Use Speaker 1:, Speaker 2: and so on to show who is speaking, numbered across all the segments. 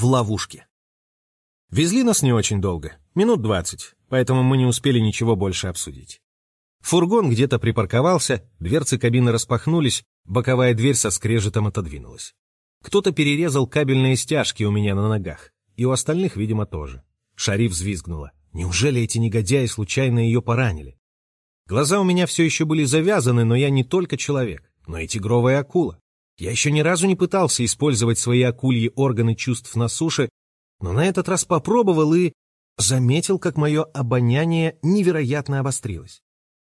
Speaker 1: в ловушке. Везли нас не очень долго, минут двадцать, поэтому мы не успели ничего больше обсудить. Фургон где-то припарковался, дверцы кабины распахнулись, боковая дверь со скрежетом отодвинулась. Кто-то перерезал кабельные стяжки у меня на ногах, и у остальных, видимо, тоже. Шариф взвизгнула. Неужели эти негодяи случайно ее поранили? Глаза у меня все еще были завязаны, но я не только человек, но и тигровая акула. Я еще ни разу не пытался использовать свои акульи органы чувств на суше, но на этот раз попробовал и заметил, как мое обоняние невероятно обострилось.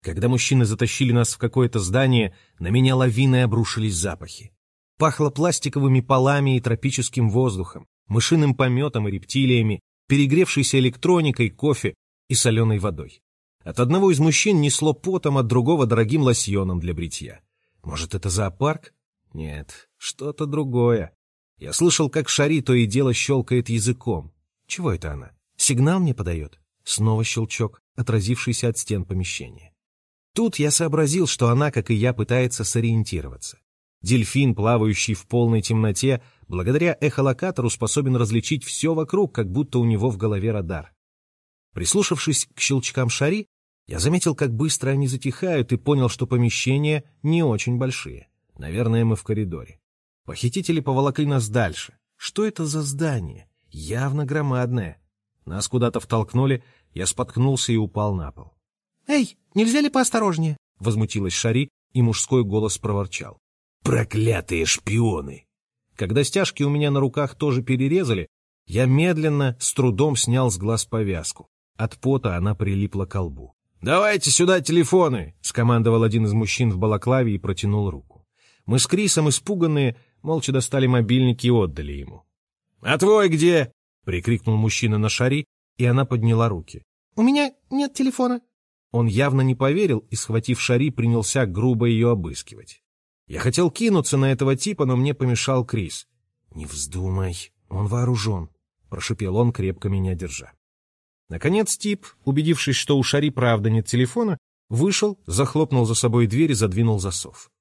Speaker 1: Когда мужчины затащили нас в какое-то здание, на меня лавиной обрушились запахи. Пахло пластиковыми полами и тропическим воздухом, мышиным пометом и рептилиями, перегревшейся электроникой, кофе и соленой водой. От одного из мужчин несло потом, от другого дорогим лосьоном для бритья. Может, это зоопарк? Нет, что-то другое. Я слышал, как Шари то и дело щелкает языком. Чего это она? Сигнал мне подает? Снова щелчок, отразившийся от стен помещения. Тут я сообразил, что она, как и я, пытается сориентироваться. Дельфин, плавающий в полной темноте, благодаря эхолокатору способен различить все вокруг, как будто у него в голове радар. Прислушавшись к щелчкам шари, я заметил, как быстро они затихают, и понял, что помещения не очень большие. Наверное, мы в коридоре. Похитители поволокли нас дальше. Что это за здание? Явно громадное. Нас куда-то втолкнули, я споткнулся и упал на пол.
Speaker 2: «Эй, нельзя ли поосторожнее?»
Speaker 1: — возмутилась Шари, и мужской голос проворчал. «Проклятые шпионы!» Когда стяжки у меня на руках тоже перерезали, я медленно, с трудом снял с глаз повязку. От пота она прилипла к лбу. «Давайте сюда телефоны!» — скомандовал один из мужчин в балаклаве и протянул руку. Мы с Крисом, испуганные, молча достали мобильник и отдали ему. «А твой где?» — прикрикнул мужчина на Шари, и она подняла руки.
Speaker 2: «У меня нет телефона».
Speaker 1: Он явно не поверил и, схватив Шари, принялся грубо ее обыскивать. Я хотел кинуться на этого типа, но мне помешал Крис. «Не вздумай, он вооружен», — прошипел он, крепко меня держа. Наконец тип, убедившись, что у Шари правда нет телефона, вышел, захлопнул за собой дверь и задвинул засов.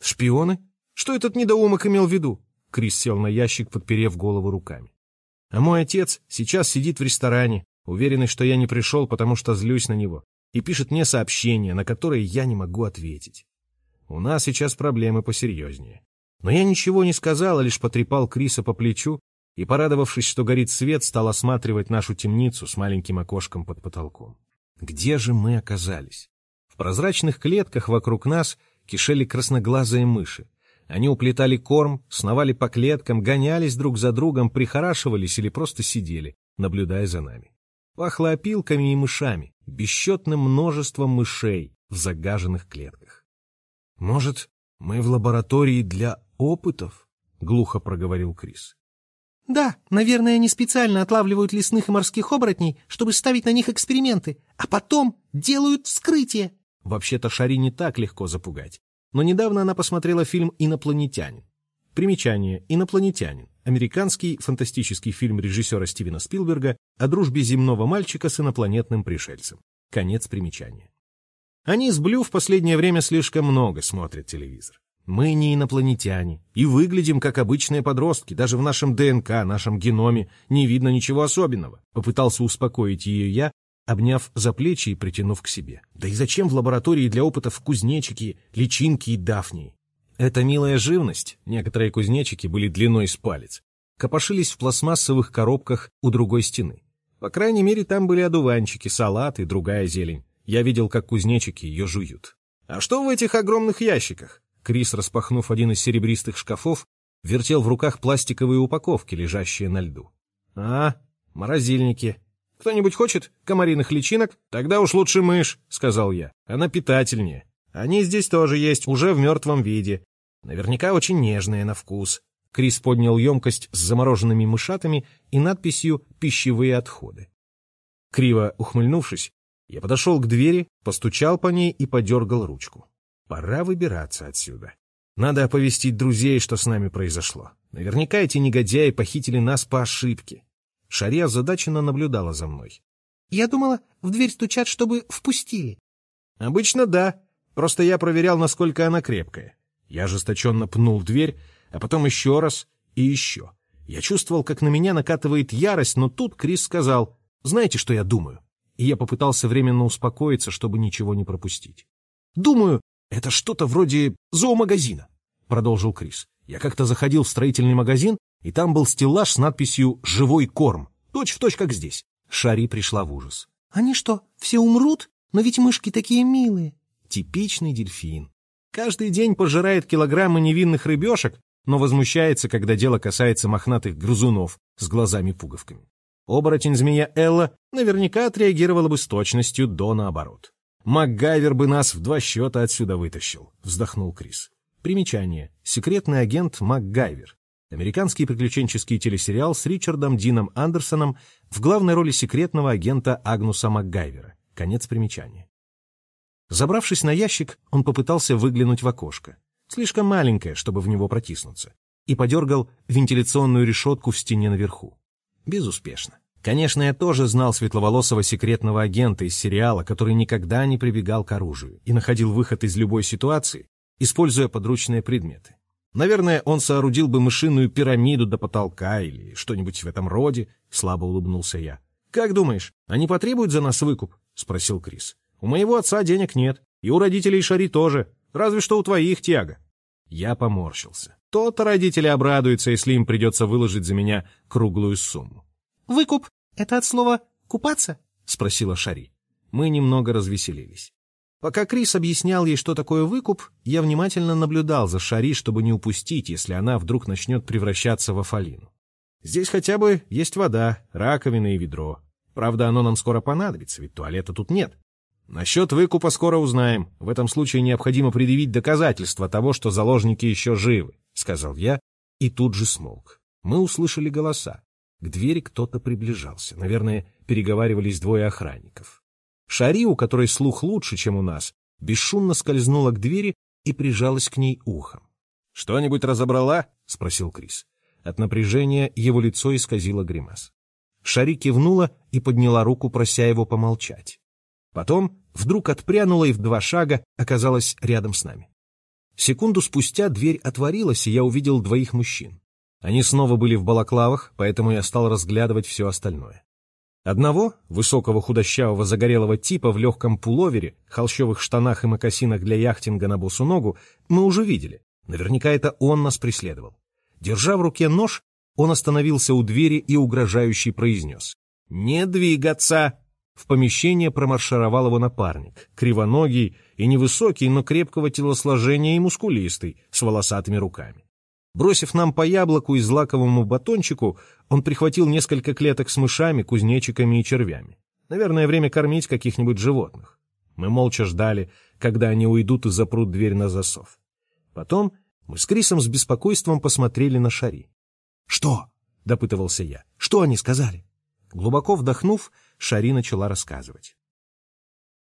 Speaker 1: «Шпионы? Что этот недоумок имел в виду?» Крис сел на ящик, подперев голову руками. «А мой отец сейчас сидит в ресторане, уверенный, что я не пришел, потому что злюсь на него, и пишет мне сообщения, на которые я не могу ответить. У нас сейчас проблемы посерьезнее. Но я ничего не сказал, а лишь потрепал Криса по плечу и, порадовавшись, что горит свет, стал осматривать нашу темницу с маленьким окошком под потолком. Где же мы оказались? В прозрачных клетках вокруг нас кишели красноглазые мыши. Они уплетали корм, сновали по клеткам, гонялись друг за другом, прихорашивались или просто сидели, наблюдая за нами. Пахло опилками и мышами, бесчетным множеством мышей в загаженных клетках. «Может, мы в лаборатории для опытов?» — глухо проговорил Крис.
Speaker 2: Да, наверное, они специально отлавливают лесных и морских оборотней, чтобы ставить на них эксперименты, а потом делают вскрытие.
Speaker 1: Вообще-то Шари не так легко запугать. Но недавно она посмотрела фильм «Инопланетянин». Примечание «Инопланетянин» — американский фантастический фильм режиссера Стивена Спилберга о дружбе земного мальчика с инопланетным пришельцем. Конец примечания. Они с Блю в последнее время слишком много смотрят телевизор. Мы не инопланетяне и выглядим как обычные подростки. Даже в нашем ДНК, нашем геноме не видно ничего особенного. Попытался успокоить ее я, обняв за плечи и притянув к себе. Да и зачем в лаборатории для опытов кузнечики, личинки и дафнии? Это милая живность, некоторые кузнечики были длиной с палец, копошились в пластмассовых коробках у другой стены. По крайней мере, там были одуванчики, салат и другая зелень. Я видел, как кузнечики ее жуют. А что в этих огромных ящиках? Крис, распахнув один из серебристых шкафов, вертел в руках пластиковые упаковки, лежащие на льду. «А, морозильники. Кто-нибудь хочет комариных личинок? Тогда уж лучше мышь», — сказал я. «Она питательнее. Они здесь тоже есть, уже в мертвом виде. Наверняка очень нежные на вкус». Крис поднял емкость с замороженными мышатами и надписью «Пищевые отходы». Криво ухмыльнувшись, я подошел к двери, постучал по ней и подергал ручку. Пора выбираться отсюда. Надо оповестить друзей, что с нами произошло. Наверняка эти негодяи похитили нас по ошибке. Шария озадаченно наблюдала за мной.
Speaker 2: Я думала, в дверь стучат, чтобы впустили.
Speaker 1: Обычно да. Просто я проверял, насколько она крепкая. Я ожесточенно пнул дверь, а потом еще раз и еще. Я чувствовал, как на меня накатывает ярость, но тут Крис сказал, «Знаете, что я думаю?» И я попытался временно успокоиться, чтобы ничего не пропустить. «Думаю, это что-то вроде зоомагазина», — продолжил Крис. «Я как-то заходил в строительный магазин, и там был стеллаж с надписью «Живой корм», точь в точь, как здесь». Шари пришла в ужас.
Speaker 2: «Они что, все умрут? Но ведь мышки такие милые».
Speaker 1: Типичный дельфин. Каждый день пожирает килограммы невинных рыбешек, но возмущается, когда дело касается мохнатых грызунов с глазами-пуговками. Оборотень-змея Элла наверняка отреагировала бы с точностью до наоборот. «МакГайвер бы нас в два счета отсюда вытащил», — вздохнул Крис. Примечание. Секретный агент МакГайвер. Американский приключенческий телесериал с Ричардом Дином Андерсоном в главной роли секретного агента Агнуса МакГайвера. Конец примечания. Забравшись на ящик, он попытался выглянуть в окошко слишком маленькое, чтобы в него протиснуться, и подергал вентиляционную решетку в стене наверху. Безуспешно. Конечно, я тоже знал светловолосого секретного агента из сериала, который никогда не прибегал к оружию и находил выход из любой ситуации, используя подручные предметы. Наверное, он соорудил бы мышиную пирамиду до потолка или что-нибудь в этом роде, слабо улыбнулся я. «Как думаешь, они потребуют за нас выкуп?» — спросил Крис. «У моего отца денег нет, и у родителей Шари тоже. Разве что у твоих, Тиаго. Я поморщился. То-то родители обрадуются, если им придется выложить за меня круглую сумму.
Speaker 2: «Выкуп — это от слова «купаться»?»
Speaker 1: — спросила Шари. Мы немного развеселились. Пока Крис объяснял ей, что такое выкуп, я внимательно наблюдал за Шари, чтобы не упустить, если она вдруг начнет превращаться в Афалину. Здесь хотя бы есть вода, раковина и ведро. Правда, оно нам скоро понадобится, ведь туалета тут нет. Насчет выкупа скоро узнаем. В этом случае необходимо предъявить доказательства того, что заложники еще живы, — сказал я, и тут же смолк. Мы услышали голоса. К двери кто-то приближался. Наверное, переговаривались двое охранников. Шари, у которой слух лучше, чем у нас, бесшумно скользнула к двери и прижалась к ней ухом. «Что-нибудь разобрала?» — спросил Крис. От напряжения его лицо исказило гримас. Шари кивнула и подняла руку, прося его помолчать. Потом вдруг отпрянула и в два шага оказалась рядом с нами. Секунду спустя дверь отворилась, и я увидел двоих мужчин. Они снова были в балаклавах, поэтому я стал разглядывать все остальное. Одного, высокого худощавого загорелого типа в легком пуловере, холщовых штанах и мокасинах для яхтинга на босу ногу, мы уже видели. Наверняка это он нас преследовал. Держа в руке нож, он остановился у двери и угрожающе произнес. «Не двигаться!» В помещение промаршировал его напарник, кривоногий и невысокий, но крепкого телосложения и мускулистый, с волосатыми руками. Бросив нам по яблоку и злаковому батончику, он прихватил несколько клеток с мышами, кузнечиками и червями. Наверное, время кормить каких-нибудь животных. Мы молча ждали, когда они уйдут и запрут дверь на засов. Потом мы с Крисом с беспокойством посмотрели на Шари. «Что?» — допытывался я. «Что они сказали?» Глубоко вдохнув, Шари начала рассказывать.